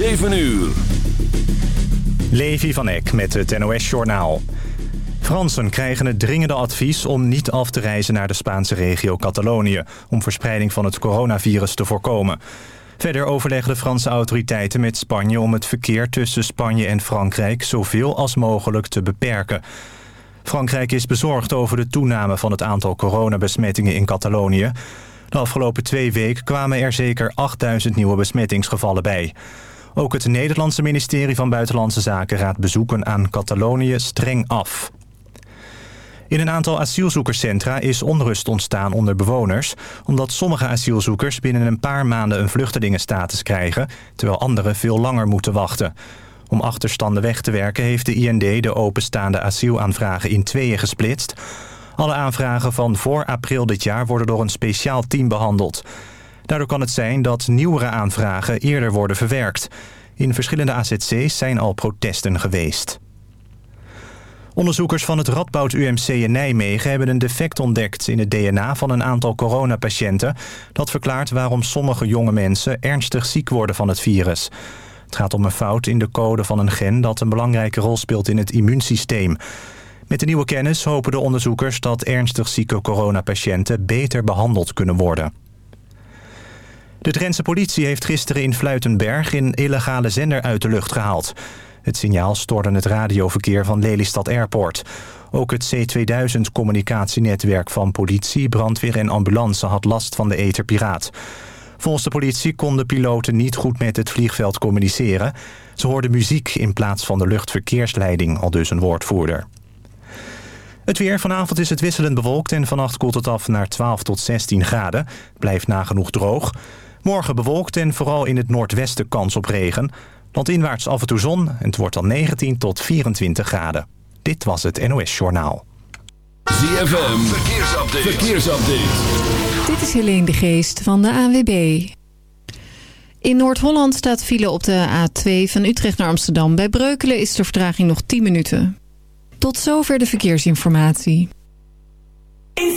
7 uur. Levi van Eck met het NOS-journaal. Fransen krijgen het dringende advies om niet af te reizen naar de Spaanse regio Catalonië... om verspreiding van het coronavirus te voorkomen. Verder overleggen de Franse autoriteiten met Spanje om het verkeer tussen Spanje en Frankrijk zoveel als mogelijk te beperken. Frankrijk is bezorgd over de toename van het aantal coronabesmettingen in Catalonië. De afgelopen twee weken kwamen er zeker 8000 nieuwe besmettingsgevallen bij. Ook het Nederlandse ministerie van Buitenlandse Zaken raadt bezoeken aan Catalonië streng af. In een aantal asielzoekerscentra is onrust ontstaan onder bewoners... omdat sommige asielzoekers binnen een paar maanden een vluchtelingenstatus krijgen... terwijl anderen veel langer moeten wachten. Om achterstanden weg te werken heeft de IND de openstaande asielaanvragen in tweeën gesplitst. Alle aanvragen van voor april dit jaar worden door een speciaal team behandeld. Daardoor kan het zijn dat nieuwere aanvragen eerder worden verwerkt. In verschillende AZC's zijn al protesten geweest. Onderzoekers van het Radboud UMC in Nijmegen hebben een defect ontdekt in het DNA van een aantal coronapatiënten. Dat verklaart waarom sommige jonge mensen ernstig ziek worden van het virus. Het gaat om een fout in de code van een gen dat een belangrijke rol speelt in het immuunsysteem. Met de nieuwe kennis hopen de onderzoekers dat ernstig zieke coronapatiënten beter behandeld kunnen worden. De Drentse politie heeft gisteren in Fluitenberg een illegale zender uit de lucht gehaald. Het signaal stoorde het radioverkeer van Lelystad Airport. Ook het C2000-communicatienetwerk van politie, brandweer en ambulance had last van de etherpiraat. Volgens de politie konden piloten niet goed met het vliegveld communiceren. Ze hoorden muziek in plaats van de luchtverkeersleiding, al dus een woordvoerder. Het weer. Vanavond is het wisselend bewolkt en vannacht koelt het af naar 12 tot 16 graden. Blijft nagenoeg droog. Morgen bewolkt en vooral in het noordwesten kans op regen. Landinwaarts af en toe zon en het wordt dan 19 tot 24 graden. Dit was het NOS Journaal. ZFM. Verkeersupdate. Verkeersupdate. Dit is Helene de Geest van de ANWB. In Noord-Holland staat file op de A2 van Utrecht naar Amsterdam. Bij Breukelen is de vertraging nog 10 minuten. Tot zover de verkeersinformatie. In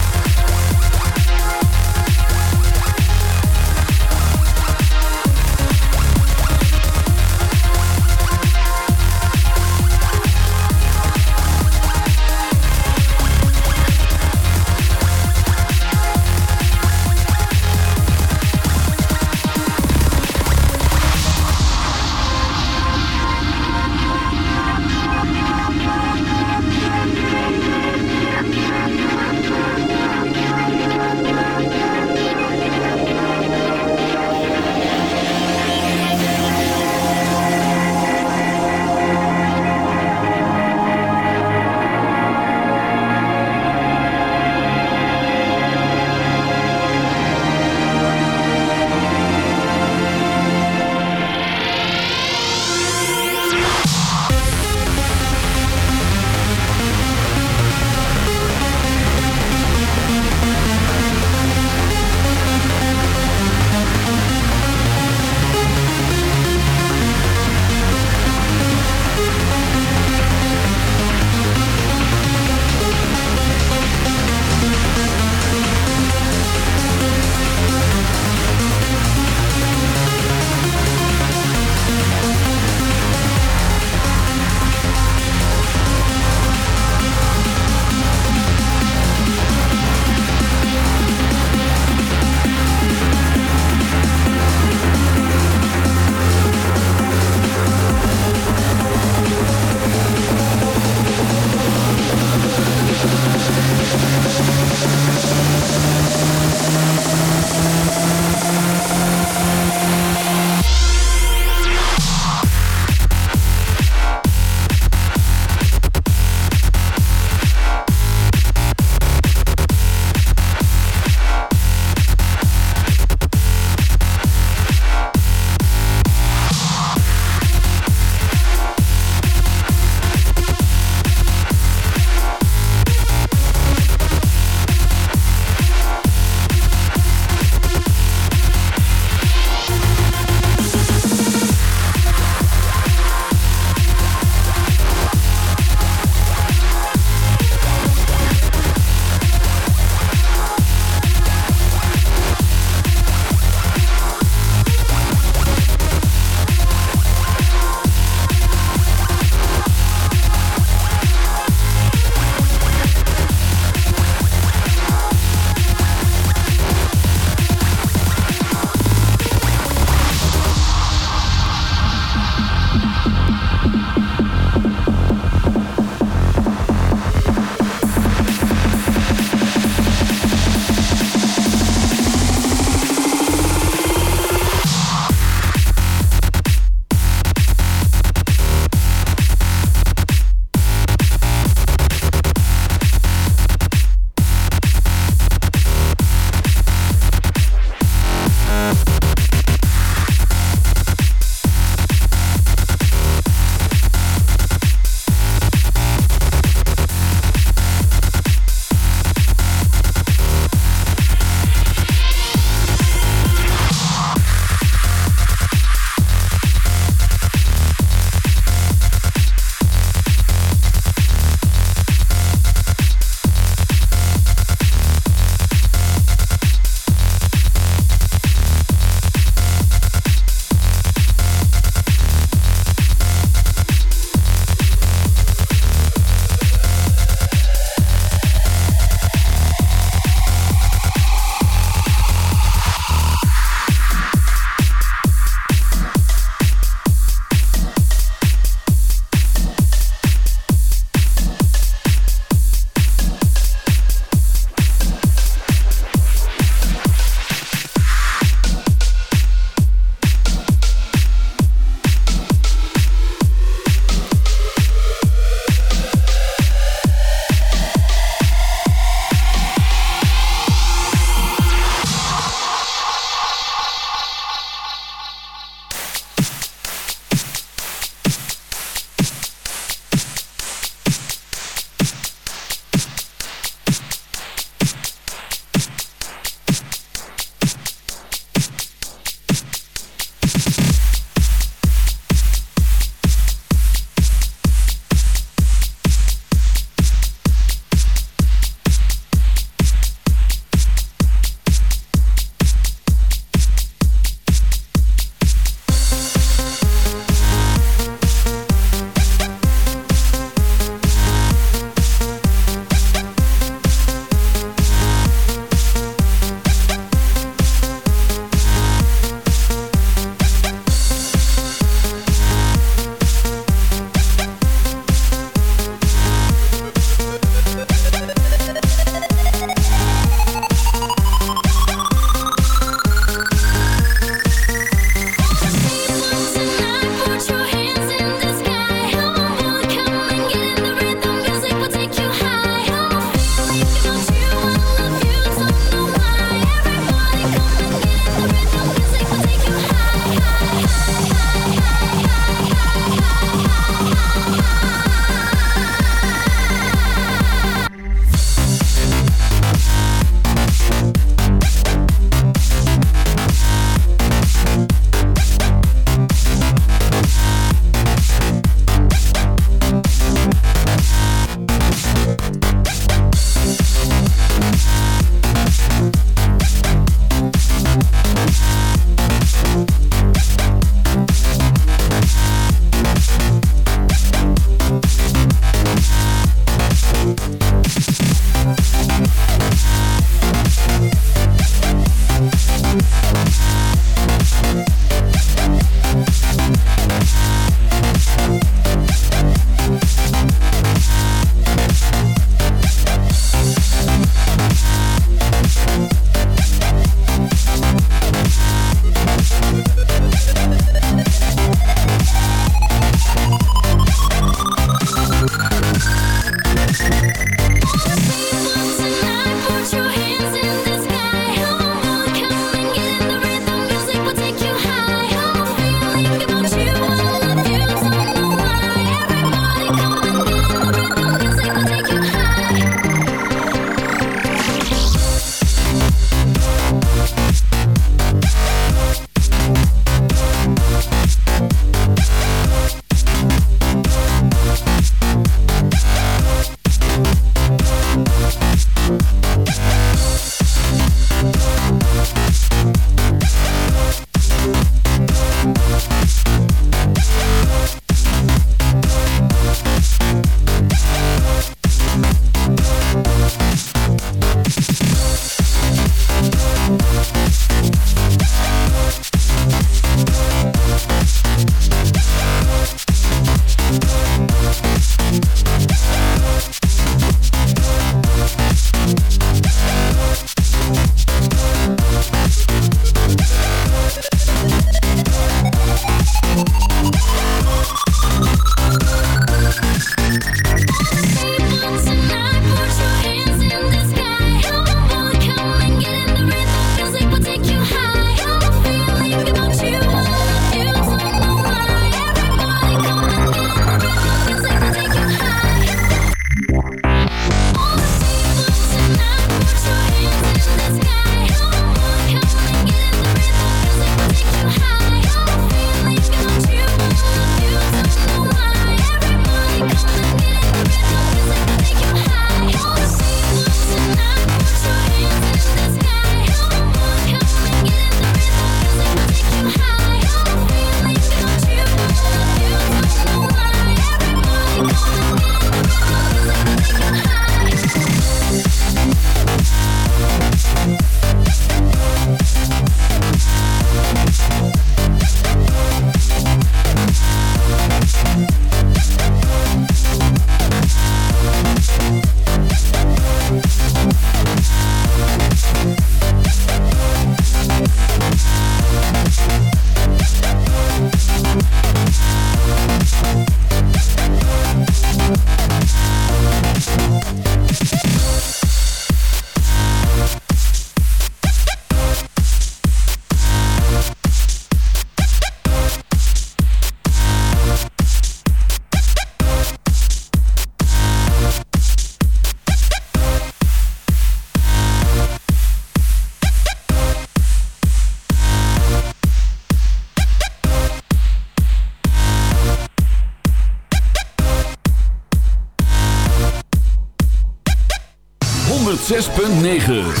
106.9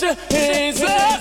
pressure is up.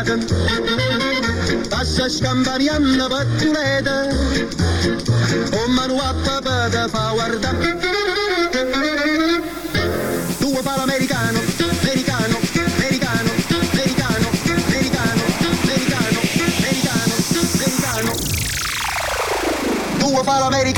Era alzata, passa scampaniando pattuleta, con mano a papà da fa guardare. Due fa l'americano, americano, americano, americano, americano, americano, americano, americano. Due l'americano, americano,